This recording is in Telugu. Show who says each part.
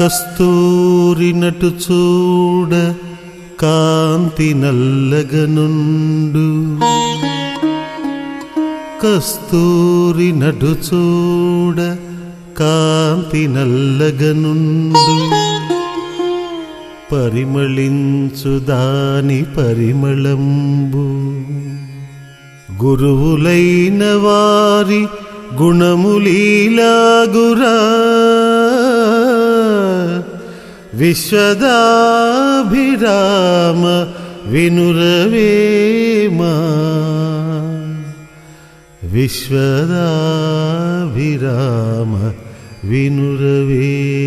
Speaker 1: కస్తూరి నటు చూడ కాంతి నల్లగనుండు. కస్తూరి నటు చూడ కాంతి నల్లగనుండు. పరిమళించు దాని పరిమళంబు. గురువులైన వారి గుణములీలాగురా विश्वदाभिराम विनुरवेम। विश्वदाभिराम विनुरवि